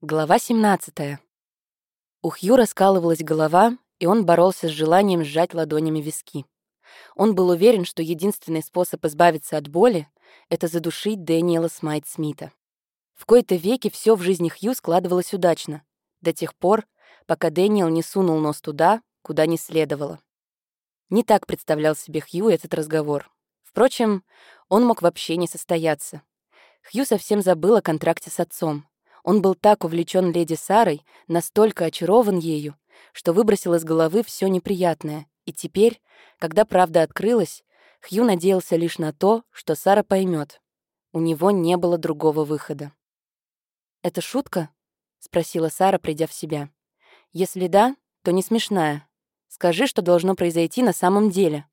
Глава 17. У Хью раскалывалась голова, и он боролся с желанием сжать ладонями виски. Он был уверен, что единственный способ избавиться от боли — это задушить Дэниела Смайт Смита. В кои-то веки все в жизни Хью складывалось удачно, до тех пор, пока Дэниел не сунул нос туда, куда не следовало. Не так представлял себе Хью этот разговор. Впрочем, он мог вообще не состояться. Хью совсем забыл о контракте с отцом. Он был так увлечен леди Сарой, настолько очарован ею, что выбросил из головы все неприятное. И теперь, когда правда открылась, Хью надеялся лишь на то, что Сара поймет. У него не было другого выхода. «Это шутка?» — спросила Сара, придя в себя. «Если да, то не смешная. Скажи, что должно произойти на самом деле».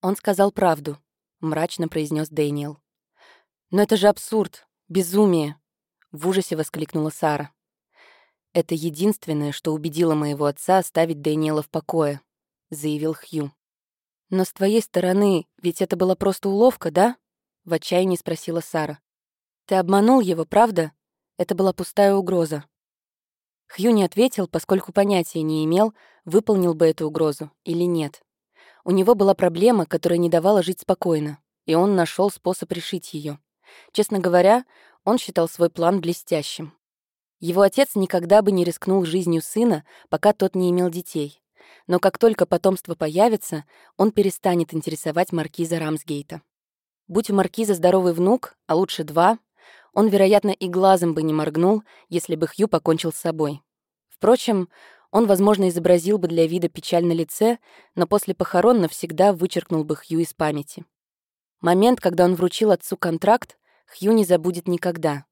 Он сказал правду, — мрачно произнес Дэниел. «Но это же абсурд, безумие. В ужасе воскликнула Сара. «Это единственное, что убедило моего отца оставить Дэниела в покое», — заявил Хью. «Но с твоей стороны, ведь это была просто уловка, да?» — в отчаянии спросила Сара. «Ты обманул его, правда? Это была пустая угроза». Хью не ответил, поскольку понятия не имел, выполнил бы эту угрозу или нет. У него была проблема, которая не давала жить спокойно, и он нашел способ решить ее. Честно говоря, он считал свой план блестящим. Его отец никогда бы не рискнул жизнью сына, пока тот не имел детей. Но как только потомство появится, он перестанет интересовать маркиза Рамсгейта. Будь у маркиза здоровый внук, а лучше два, он, вероятно, и глазом бы не моргнул, если бы Хью покончил с собой. Впрочем, он, возможно, изобразил бы для вида печаль на лице, но после похорон навсегда вычеркнул бы Хью из памяти. Момент, когда он вручил отцу контракт, Хью не забудет никогда.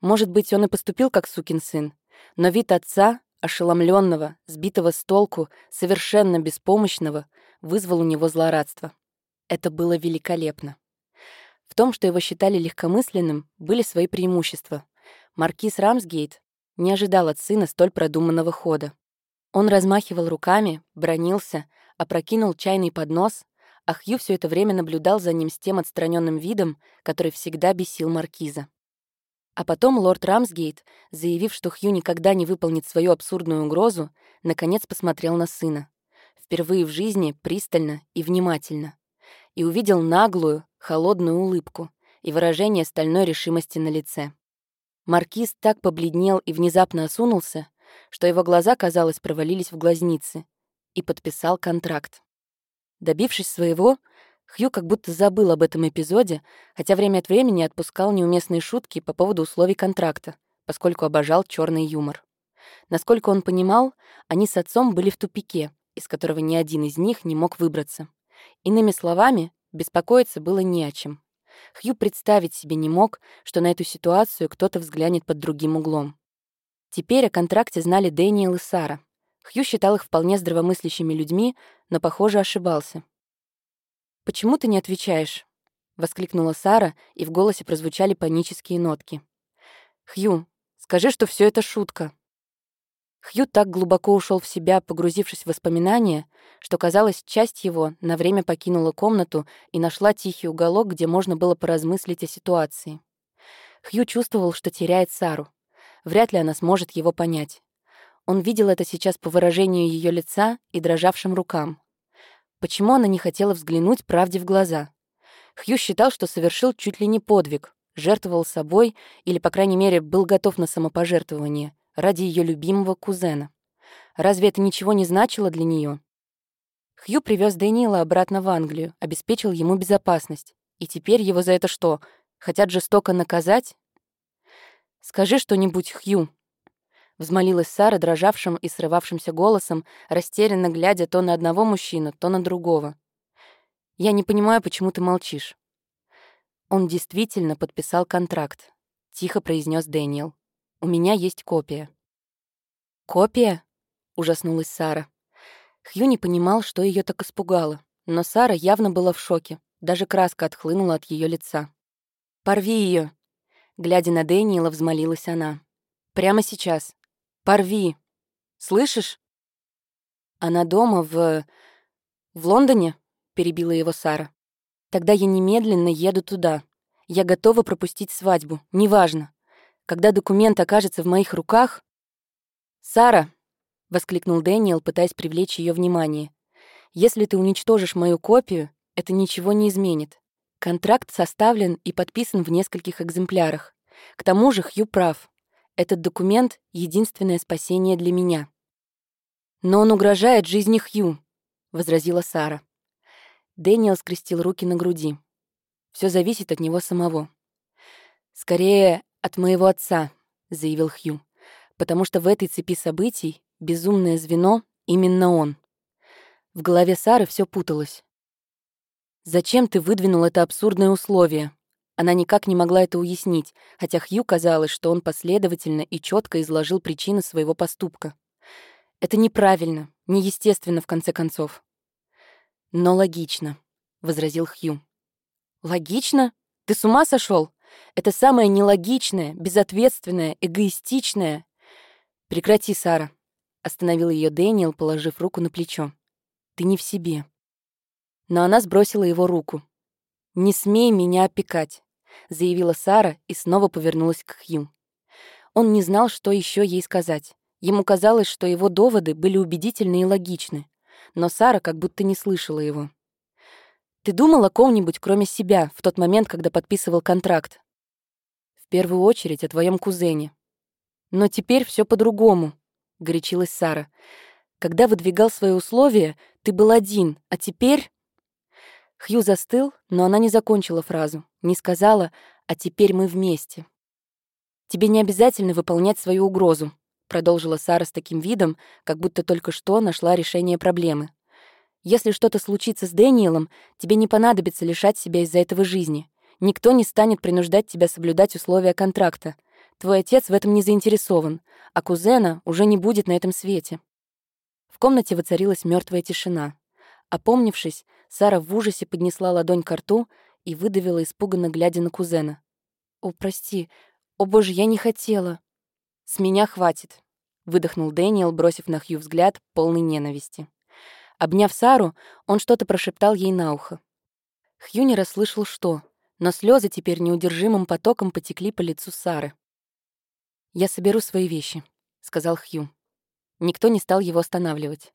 Может быть, он и поступил как сукин сын, но вид отца, ошеломленного, сбитого с толку, совершенно беспомощного, вызвал у него злорадство. Это было великолепно. В том, что его считали легкомысленным, были свои преимущества. Маркиз Рамсгейт не ожидал от сына столь продуманного хода. Он размахивал руками, бронился, опрокинул чайный поднос, а Хью все это время наблюдал за ним с тем отстраненным видом, который всегда бесил маркиза. А потом лорд Рамсгейт, заявив, что Хью никогда не выполнит свою абсурдную угрозу, наконец посмотрел на сына. Впервые в жизни пристально и внимательно. И увидел наглую, холодную улыбку и выражение стальной решимости на лице. Маркиз так побледнел и внезапно осунулся, что его глаза, казалось, провалились в глазницы, и подписал контракт. Добившись своего, Хью как будто забыл об этом эпизоде, хотя время от времени отпускал неуместные шутки по поводу условий контракта, поскольку обожал черный юмор. Насколько он понимал, они с отцом были в тупике, из которого ни один из них не мог выбраться. Иными словами, беспокоиться было не о чем. Хью представить себе не мог, что на эту ситуацию кто-то взглянет под другим углом. Теперь о контракте знали Дэниел и Сара, Хью считал их вполне здравомыслящими людьми, но, похоже, ошибался. «Почему ты не отвечаешь?» — воскликнула Сара, и в голосе прозвучали панические нотки. «Хью, скажи, что все это шутка». Хью так глубоко ушел в себя, погрузившись в воспоминания, что, казалось, часть его на время покинула комнату и нашла тихий уголок, где можно было поразмыслить о ситуации. Хью чувствовал, что теряет Сару. Вряд ли она сможет его понять. Он видел это сейчас по выражению ее лица и дрожавшим рукам. Почему она не хотела взглянуть правде в глаза? Хью считал, что совершил чуть ли не подвиг, жертвовал собой или, по крайней мере, был готов на самопожертвование ради ее любимого кузена. Разве это ничего не значило для нее? Хью привез Дэниела обратно в Англию, обеспечил ему безопасность. И теперь его за это что, хотят жестоко наказать? «Скажи что-нибудь, Хью», Взмолилась Сара дрожавшим и срывавшимся голосом, растерянно глядя то на одного мужчину, то на другого. «Я не понимаю, почему ты молчишь». «Он действительно подписал контракт», — тихо произнес Дэниел. «У меня есть копия». «Копия?» — ужаснулась Сара. Хью не понимал, что ее так испугало, но Сара явно была в шоке, даже краска отхлынула от ее лица. «Порви ее! глядя на Дэниела, взмолилась она. «Прямо сейчас. Порви. Слышишь? Она дома в... в Лондоне? Перебила его Сара. Тогда я немедленно еду туда. Я готова пропустить свадьбу. Неважно. Когда документ окажется в моих руках... «Сара!» — воскликнул Дэниел, пытаясь привлечь ее внимание. «Если ты уничтожишь мою копию, это ничего не изменит. Контракт составлен и подписан в нескольких экземплярах. К тому же Хью прав. Этот документ — единственное спасение для меня». «Но он угрожает жизни Хью», — возразила Сара. Дэниел скрестил руки на груди. Все зависит от него самого. «Скорее, от моего отца», — заявил Хью, «потому что в этой цепи событий безумное звено — именно он». В голове Сары все путалось. «Зачем ты выдвинул это абсурдное условие?» Она никак не могла это уяснить, хотя Хью казалось, что он последовательно и четко изложил причины своего поступка. Это неправильно, неестественно, в конце концов. «Но логично», — возразил Хью. «Логично? Ты с ума сошел? Это самое нелогичное, безответственное, эгоистичное...» «Прекрати, Сара», — остановил ее Дэниел, положив руку на плечо. «Ты не в себе». Но она сбросила его руку. «Не смей меня опекать», — заявила Сара и снова повернулась к Хью. Он не знал, что еще ей сказать. Ему казалось, что его доводы были убедительны и логичны но Сара как будто не слышала его. «Ты думал о ком-нибудь, кроме себя, в тот момент, когда подписывал контракт?» «В первую очередь о твоем кузене». «Но теперь все по-другому», — горячилась Сара. «Когда выдвигал свои условия, ты был один, а теперь...» Хью застыл, но она не закончила фразу, не сказала «а теперь мы вместе». «Тебе не обязательно выполнять свою угрозу», продолжила Сара с таким видом, как будто только что нашла решение проблемы. Если что-то случится с Дэниелом, тебе не понадобится лишать себя из-за этого жизни. Никто не станет принуждать тебя соблюдать условия контракта. Твой отец в этом не заинтересован, а кузена уже не будет на этом свете. В комнате воцарилась мертвая тишина. Опомнившись, Сара в ужасе поднесла ладонь к рту и выдавила, испуганно глядя на кузена. «О, прости. О, боже, я не хотела». «С меня хватит», — выдохнул Дэниел, бросив на Хью взгляд, полный ненависти. Обняв Сару, он что-то прошептал ей на ухо. Хью не расслышал что, но слезы теперь неудержимым потоком потекли по лицу Сары. «Я соберу свои вещи», — сказал Хью. Никто не стал его останавливать.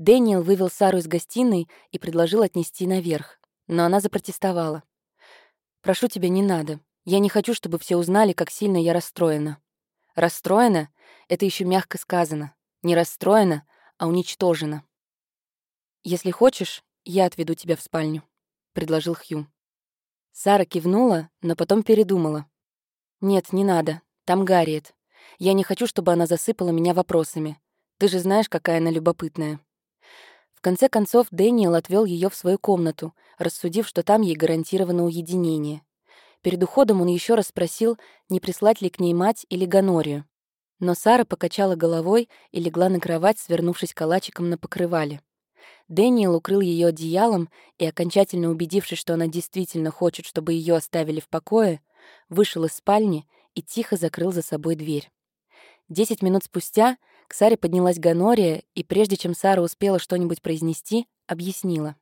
Дэниел вывел Сару из гостиной и предложил отнести наверх, но она запротестовала. «Прошу тебя, не надо. Я не хочу, чтобы все узнали, как сильно я расстроена». Расстроена — это еще мягко сказано. Не расстроена, а уничтожена. «Если хочешь, я отведу тебя в спальню», — предложил Хью. Сара кивнула, но потом передумала. «Нет, не надо. Там Гарриет. Я не хочу, чтобы она засыпала меня вопросами. Ты же знаешь, какая она любопытная». В конце концов, Дэниел отвел ее в свою комнату, рассудив, что там ей гарантировано уединение. Перед уходом он еще раз спросил, не прислать ли к ней мать или гонорию. Но Сара покачала головой и легла на кровать, свернувшись калачиком на покрывале. Дэниел укрыл ее одеялом и, окончательно убедившись, что она действительно хочет, чтобы ее оставили в покое, вышел из спальни и тихо закрыл за собой дверь. Десять минут спустя к Саре поднялась Ганория, и прежде чем Сара успела что-нибудь произнести, объяснила.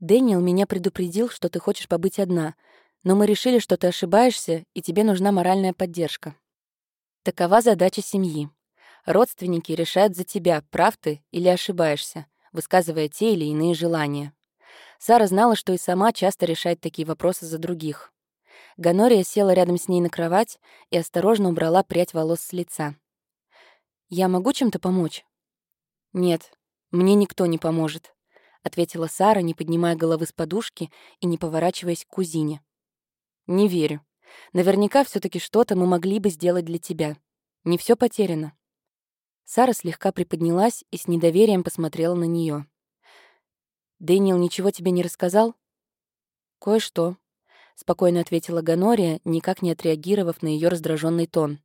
«Дэниел меня предупредил, что ты хочешь побыть одна, но мы решили, что ты ошибаешься, и тебе нужна моральная поддержка. Такова задача семьи. Родственники решают за тебя, прав ты или ошибаешься, высказывая те или иные желания. Сара знала, что и сама часто решает такие вопросы за других. Ганория села рядом с ней на кровать и осторожно убрала прядь волос с лица. «Я могу чем-то помочь?» «Нет, мне никто не поможет», — ответила Сара, не поднимая головы с подушки и не поворачиваясь к кузине. Не верю. Наверняка все таки что-то мы могли бы сделать для тебя. Не все потеряно. Сара слегка приподнялась и с недоверием посмотрела на нее. «Дэниел ничего тебе не рассказал?» «Кое-что», — спокойно ответила Ганория, никак не отреагировав на ее раздраженный тон.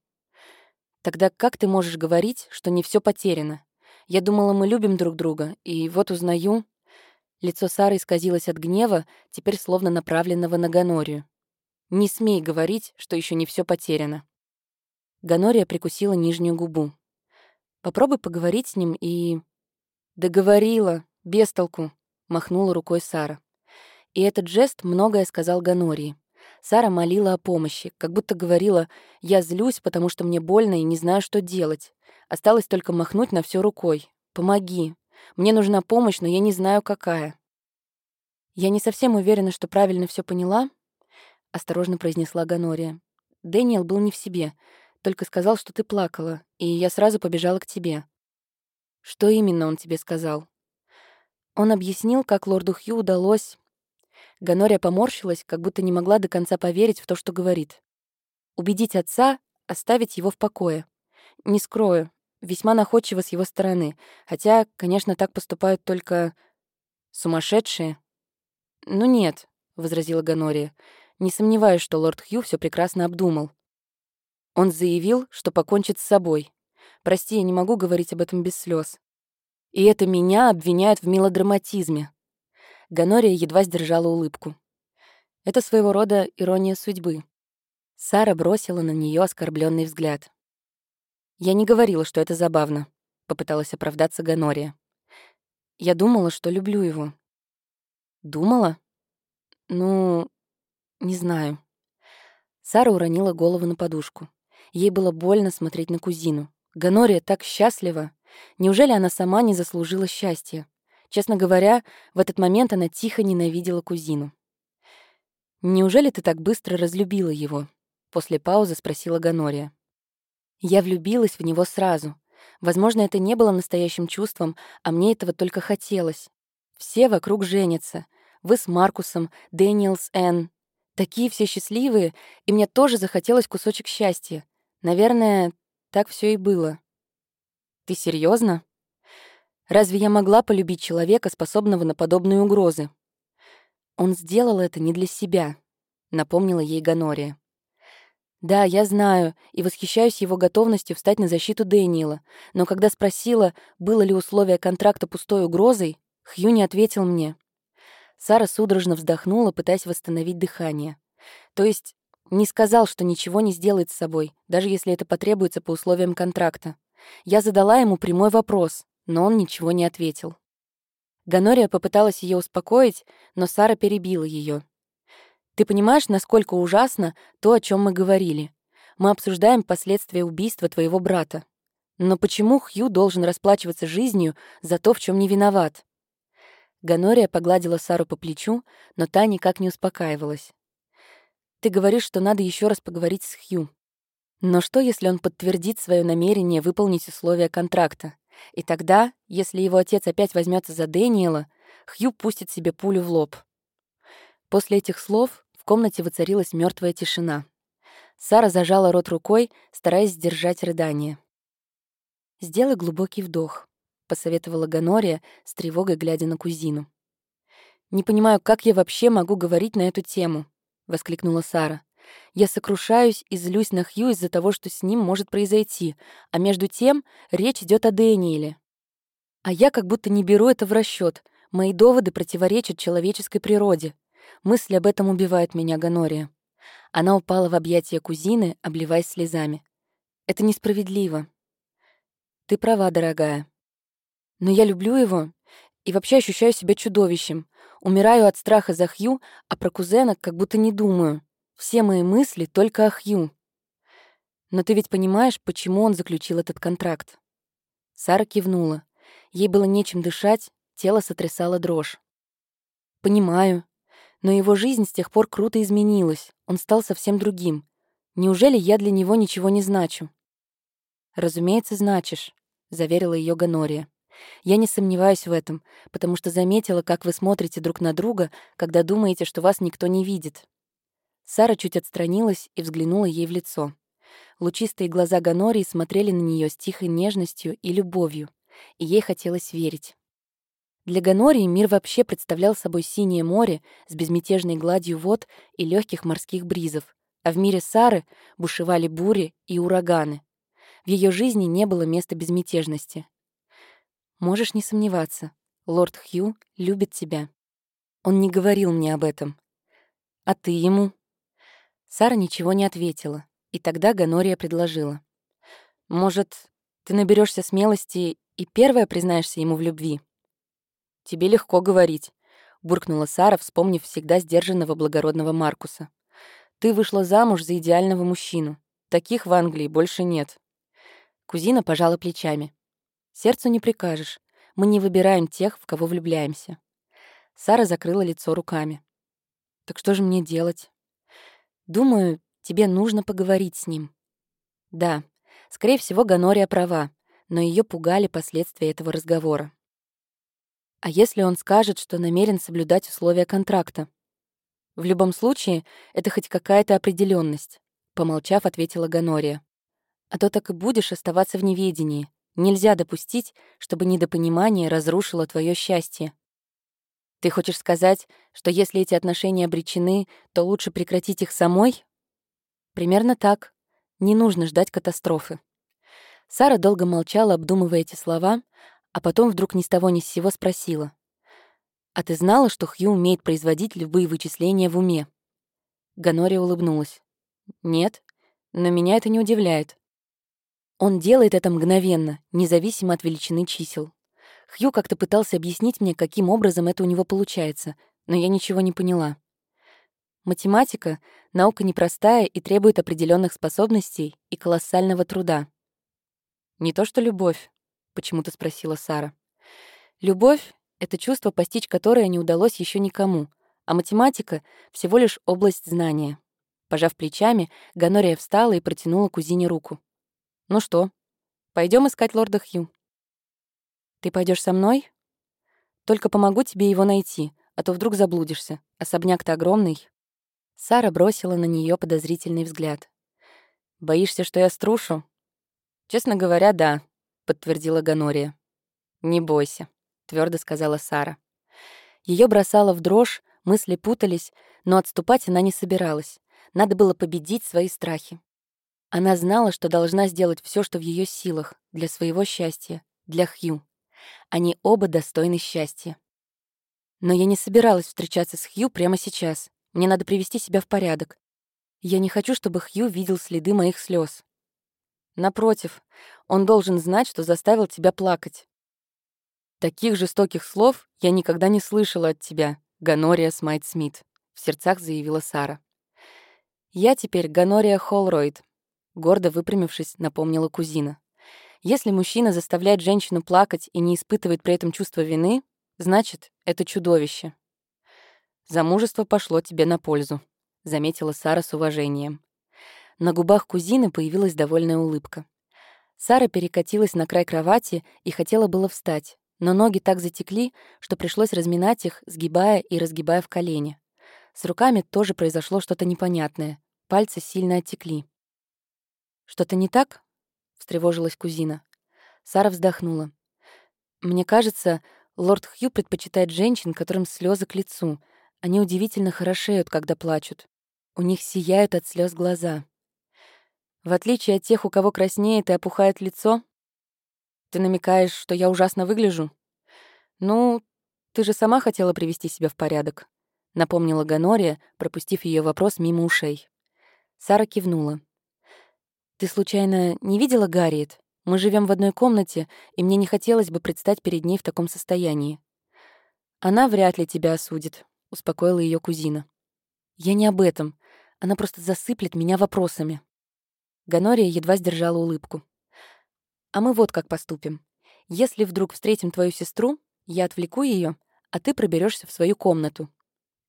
«Тогда как ты можешь говорить, что не все потеряно? Я думала, мы любим друг друга, и вот узнаю...» Лицо Сары исказилось от гнева, теперь словно направленного на Ганорию. Не смей говорить, что еще не все потеряно. Ганория прикусила нижнюю губу. Попробуй поговорить с ним и... Договорила, без толку, махнула рукой Сара. И этот жест многое сказал Ганории. Сара молила о помощи, как будто говорила «я злюсь, потому что мне больно и не знаю, что делать». Осталось только махнуть на все рукой. «Помоги. Мне нужна помощь, но я не знаю, какая». «Я не совсем уверена, что правильно все поняла», — осторожно произнесла Ганория. «Дэниел был не в себе, только сказал, что ты плакала, и я сразу побежала к тебе». «Что именно он тебе сказал?» Он объяснил, как лорду Хью удалось Ганория поморщилась, как будто не могла до конца поверить в то, что говорит. Убедить отца оставить его в покое. Не скрою, весьма находчиво с его стороны, хотя, конечно, так поступают только сумасшедшие. «Ну нет», — возразила Ганория, «не сомневаюсь, что лорд Хью все прекрасно обдумал. Он заявил, что покончит с собой. Прости, я не могу говорить об этом без слез. И это меня обвиняют в мелодраматизме. Ганория едва сдержала улыбку. Это своего рода ирония судьбы. Сара бросила на нее оскорбленный взгляд. «Я не говорила, что это забавно», — попыталась оправдаться Ганория. «Я думала, что люблю его». «Думала? Ну, не знаю». Сара уронила голову на подушку. Ей было больно смотреть на кузину. Ганория так счастлива. Неужели она сама не заслужила счастья? Честно говоря, в этот момент она тихо ненавидела кузину. «Неужели ты так быстро разлюбила его?» После паузы спросила Ганория. «Я влюбилась в него сразу. Возможно, это не было настоящим чувством, а мне этого только хотелось. Все вокруг женятся. Вы с Маркусом, Дэниел с Энн. Такие все счастливые, и мне тоже захотелось кусочек счастья. Наверное, так все и было. Ты серьезно? Разве я могла полюбить человека, способного на подобные угрозы? Он сделал это не для себя, напомнила ей Ганория. Да, я знаю и восхищаюсь его готовностью встать на защиту Дэниела, но когда спросила, было ли условие контракта пустой угрозой, Хью не ответил мне. Сара судорожно вздохнула, пытаясь восстановить дыхание. То есть не сказал, что ничего не сделает с собой, даже если это потребуется по условиям контракта. Я задала ему прямой вопрос но он ничего не ответил. Ганория попыталась ее успокоить, но Сара перебила ее. «Ты понимаешь, насколько ужасно то, о чем мы говорили? Мы обсуждаем последствия убийства твоего брата. Но почему Хью должен расплачиваться жизнью за то, в чем не виноват?» Ганория погладила Сару по плечу, но та никак не успокаивалась. «Ты говоришь, что надо еще раз поговорить с Хью. Но что, если он подтвердит свое намерение выполнить условия контракта? И тогда, если его отец опять возьмется за Дэниела, Хью пустит себе пулю в лоб. После этих слов в комнате воцарилась мертвая тишина. Сара зажала рот рукой, стараясь сдержать рыдание. «Сделай глубокий вдох», — посоветовала Ганория, с тревогой глядя на кузину. «Не понимаю, как я вообще могу говорить на эту тему», — воскликнула Сара. Я сокрушаюсь и злюсь на Хью из-за того, что с ним может произойти, а между тем речь идет о Дэниеле. А я как будто не беру это в расчет. Мои доводы противоречат человеческой природе. Мысль об этом убивает меня, Ганория. Она упала в объятия кузины, обливаясь слезами. Это несправедливо. Ты права, дорогая. Но я люблю его и вообще ощущаю себя чудовищем. Умираю от страха за Хью, а про кузена как будто не думаю. Все мои мысли только о Хью. Но ты ведь понимаешь, почему он заключил этот контракт?» Сара кивнула. Ей было нечем дышать, тело сотрясало дрожь. «Понимаю. Но его жизнь с тех пор круто изменилась. Он стал совсем другим. Неужели я для него ничего не значу?» «Разумеется, значишь», — заверила ее Ганория. «Я не сомневаюсь в этом, потому что заметила, как вы смотрите друг на друга, когда думаете, что вас никто не видит. Сара чуть отстранилась и взглянула ей в лицо. Лучистые глаза Ганории смотрели на нее с тихой нежностью и любовью, и ей хотелось верить. Для Ганории мир вообще представлял собой синее море с безмятежной гладью вод и легких морских бризов, а в мире Сары бушевали бури и ураганы. В ее жизни не было места безмятежности. Можешь не сомневаться, лорд Хью любит тебя. Он не говорил мне об этом. А ты ему? Сара ничего не ответила, и тогда Ганория предложила. «Может, ты наберешься смелости и первая признаешься ему в любви?» «Тебе легко говорить», — буркнула Сара, вспомнив всегда сдержанного благородного Маркуса. Ты вышла замуж за идеального мужчину. Таких в Англии больше нет». Кузина пожала плечами. «Сердцу не прикажешь. Мы не выбираем тех, в кого влюбляемся». Сара закрыла лицо руками. «Так что же мне делать?» «Думаю, тебе нужно поговорить с ним». Да, скорее всего, Ганория права, но ее пугали последствия этого разговора. А если он скажет, что намерен соблюдать условия контракта? В любом случае, это хоть какая-то определенность, помолчав, ответила Ганория. А то так и будешь оставаться в неведении. Нельзя допустить, чтобы недопонимание разрушило твое счастье. Ты хочешь сказать, что если эти отношения обречены, то лучше прекратить их самой? Примерно так. Не нужно ждать катастрофы. Сара долго молчала, обдумывая эти слова, а потом вдруг ни с того ни с сего спросила. «А ты знала, что Хью умеет производить любые вычисления в уме?» Ганория улыбнулась. «Нет, но меня это не удивляет. Он делает это мгновенно, независимо от величины чисел. Хью как-то пытался объяснить мне, каким образом это у него получается, но я ничего не поняла. Математика — наука непростая и требует определенных способностей и колоссального труда. «Не то что любовь», — почему-то спросила Сара. «Любовь — это чувство, постичь которое не удалось еще никому, а математика — всего лишь область знания». Пожав плечами, Ганория встала и протянула кузине руку. «Ну что, пойдем искать лорда Хью?» «Ты пойдешь со мной?» «Только помогу тебе его найти, а то вдруг заблудишься. Особняк-то огромный». Сара бросила на нее подозрительный взгляд. «Боишься, что я струшу?» «Честно говоря, да», — подтвердила Ганория. «Не бойся», — твердо сказала Сара. Ее бросало в дрожь, мысли путались, но отступать она не собиралась. Надо было победить свои страхи. Она знала, что должна сделать все, что в ее силах, для своего счастья, для Хью. Они оба достойны счастья. Но я не собиралась встречаться с Хью прямо сейчас. Мне надо привести себя в порядок. Я не хочу, чтобы Хью видел следы моих слез. Напротив, он должен знать, что заставил тебя плакать. Таких жестоких слов я никогда не слышала от тебя, Ганория Смайт Смит, в сердцах заявила Сара. Я теперь Ганория Холройд, гордо выпрямившись, напомнила кузина. Если мужчина заставляет женщину плакать и не испытывает при этом чувства вины, значит, это чудовище. Замужество пошло тебе на пользу, заметила Сара с уважением. На губах кузины появилась довольная улыбка. Сара перекатилась на край кровати и хотела было встать, но ноги так затекли, что пришлось разминать их, сгибая и разгибая в колени. С руками тоже произошло что-то непонятное. Пальцы сильно оттекли. «Что-то не так?» Встревожилась кузина. Сара вздохнула. Мне кажется, лорд Хью предпочитает женщин, которым слезы к лицу. Они удивительно хорошеют, когда плачут. У них сияют от слез глаза. В отличие от тех, у кого краснеет и опухает лицо, ты намекаешь, что я ужасно выгляжу? Ну, ты же сама хотела привести себя в порядок, напомнила Ганория, пропустив ее вопрос мимо ушей. Сара кивнула. «Ты случайно не видела Гарриет? Мы живем в одной комнате, и мне не хотелось бы предстать перед ней в таком состоянии». «Она вряд ли тебя осудит», — успокоила ее кузина. «Я не об этом. Она просто засыплет меня вопросами». Ганория едва сдержала улыбку. «А мы вот как поступим. Если вдруг встретим твою сестру, я отвлеку ее, а ты проберешься в свою комнату».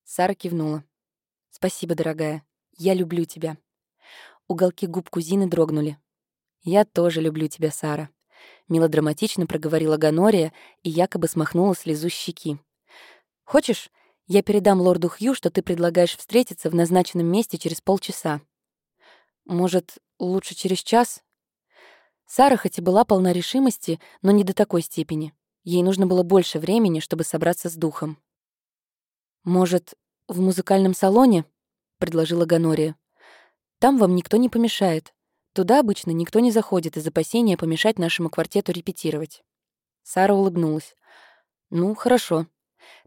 Сара кивнула. «Спасибо, дорогая. Я люблю тебя». Уголки губ кузины дрогнули. «Я тоже люблю тебя, Сара», — мелодраматично проговорила Ганория и якобы смахнула слезу щеки. «Хочешь, я передам лорду Хью, что ты предлагаешь встретиться в назначенном месте через полчаса? Может, лучше через час?» Сара хоть и была полна решимости, но не до такой степени. Ей нужно было больше времени, чтобы собраться с духом. «Может, в музыкальном салоне?» — предложила Ганория. Там вам никто не помешает. Туда обычно никто не заходит из опасения помешать нашему квартету репетировать». Сара улыбнулась. «Ну, хорошо.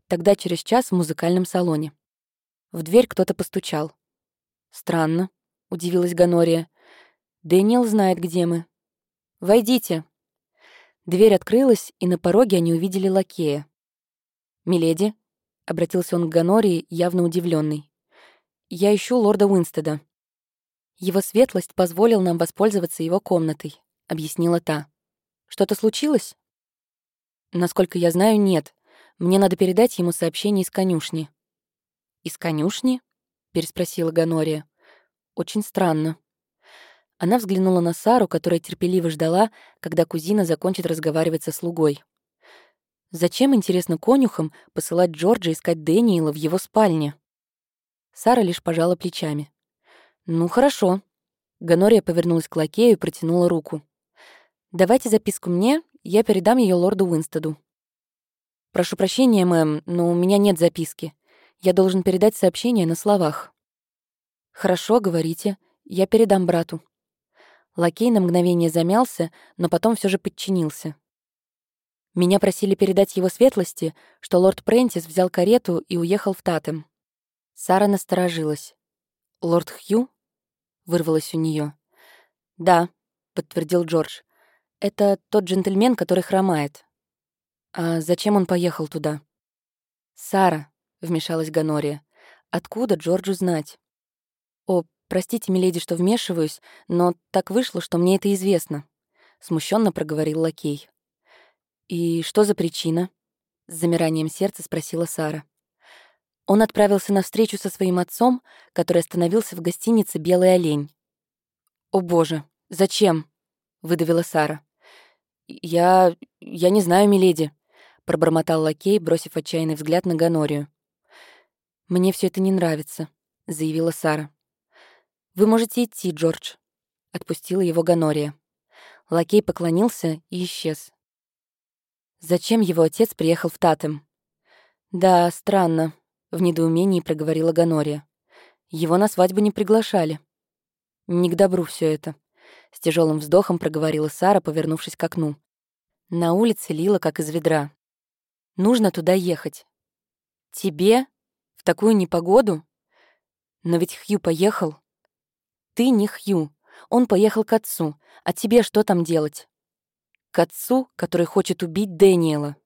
Тогда через час в музыкальном салоне». В дверь кто-то постучал. «Странно», — удивилась Ганория. «Дэниел знает, где мы». «Войдите». Дверь открылась, и на пороге они увидели лакея. «Миледи», — обратился он к Ганории, явно удивленный. Я ищу лорда Уинстеда». «Его светлость позволил нам воспользоваться его комнатой», — объяснила та. «Что-то случилось?» «Насколько я знаю, нет. Мне надо передать ему сообщение из конюшни». «Из конюшни?» — переспросила Ганория. «Очень странно». Она взглянула на Сару, которая терпеливо ждала, когда кузина закончит разговаривать со слугой. Зачем, интересно, конюхам посылать Джорджа искать Дэниела в его спальне? Сара лишь пожала плечами. «Ну, хорошо». Ганория повернулась к лакею и протянула руку. «Давайте записку мне, я передам ее лорду Уинстеду». «Прошу прощения, мэм, но у меня нет записки. Я должен передать сообщение на словах». «Хорошо, говорите. Я передам брату». Лакей на мгновение замялся, но потом все же подчинился. Меня просили передать его светлости, что лорд Прентис взял карету и уехал в Татем. Сара насторожилась. «Лорд Хью?» — вырвалось у нее. «Да», — подтвердил Джордж. «Это тот джентльмен, который хромает». «А зачем он поехал туда?» «Сара», — вмешалась Ганория. «Откуда Джорджу знать?» «О, простите, миледи, что вмешиваюсь, но так вышло, что мне это известно», — смущенно проговорил лакей. «И что за причина?» — с замиранием сердца спросила Сара. Он отправился на встречу со своим отцом, который остановился в гостинице «Белый олень». «О боже, зачем?» — выдавила Сара. «Я... я не знаю, миледи», — пробормотал лакей, бросив отчаянный взгляд на Ганорию. «Мне все это не нравится», — заявила Сара. «Вы можете идти, Джордж», — отпустила его Ганория. Лакей поклонился и исчез. Зачем его отец приехал в Татем? Да, странно, в недоумении проговорила Ганория. Его на свадьбу не приглашали. Не к добру все это. С тяжелым вздохом проговорила Сара, повернувшись к окну. На улице лило, как из ведра. Нужно туда ехать. Тебе? В такую непогоду? Но ведь Хью поехал. Ты не Хью. Он поехал к отцу. А тебе что там делать? к отцу, который хочет убить Дэниела.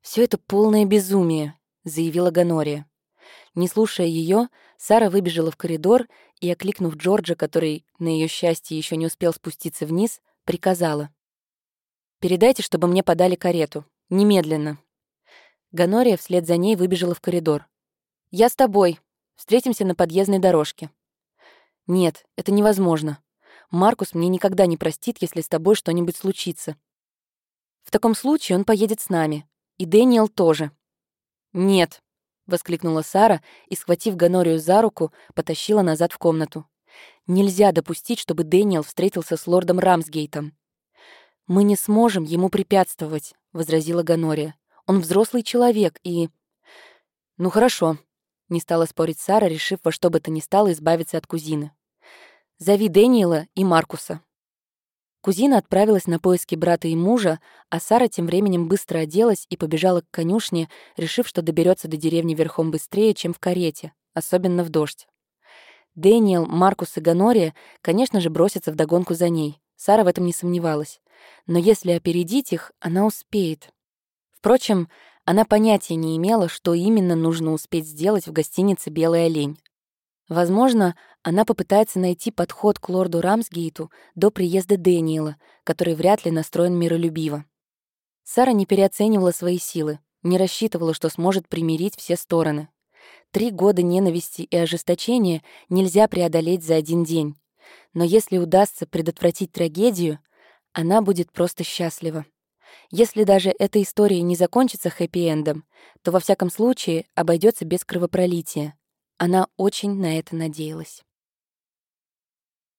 Все это полное безумие», — заявила Ганория. Не слушая ее, Сара выбежала в коридор и, окликнув Джорджа, который, на ее счастье, еще не успел спуститься вниз, приказала. «Передайте, чтобы мне подали карету. Немедленно». Ганория вслед за ней выбежала в коридор. «Я с тобой. Встретимся на подъездной дорожке». «Нет, это невозможно. Маркус мне никогда не простит, если с тобой что-нибудь случится. В таком случае он поедет с нами. И Дэниел тоже. «Нет», — воскликнула Сара и, схватив Ганорию за руку, потащила назад в комнату. «Нельзя допустить, чтобы Дэниел встретился с лордом Рамсгейтом». «Мы не сможем ему препятствовать», — возразила Ганория. «Он взрослый человек и...» «Ну хорошо», — не стала спорить Сара, решив во что бы то ни стало избавиться от кузины. Зови Дэниела и Маркуса». Кузина отправилась на поиски брата и мужа, а Сара тем временем быстро оделась и побежала к конюшне, решив, что доберется до деревни верхом быстрее, чем в карете, особенно в дождь. Дэниел, Маркус и Ганория, конечно же, бросятся в догонку за ней. Сара в этом не сомневалась. Но если опередить их, она успеет. Впрочем, она понятия не имела, что именно нужно успеть сделать в гостинице «Белый олень». Возможно, она попытается найти подход к лорду Рамсгейту до приезда Дэниела, который вряд ли настроен миролюбиво. Сара не переоценивала свои силы, не рассчитывала, что сможет примирить все стороны. Три года ненависти и ожесточения нельзя преодолеть за один день. Но если удастся предотвратить трагедию, она будет просто счастлива. Если даже эта история не закончится хэппи-эндом, то во всяком случае обойдется без кровопролития. Она очень на это надеялась.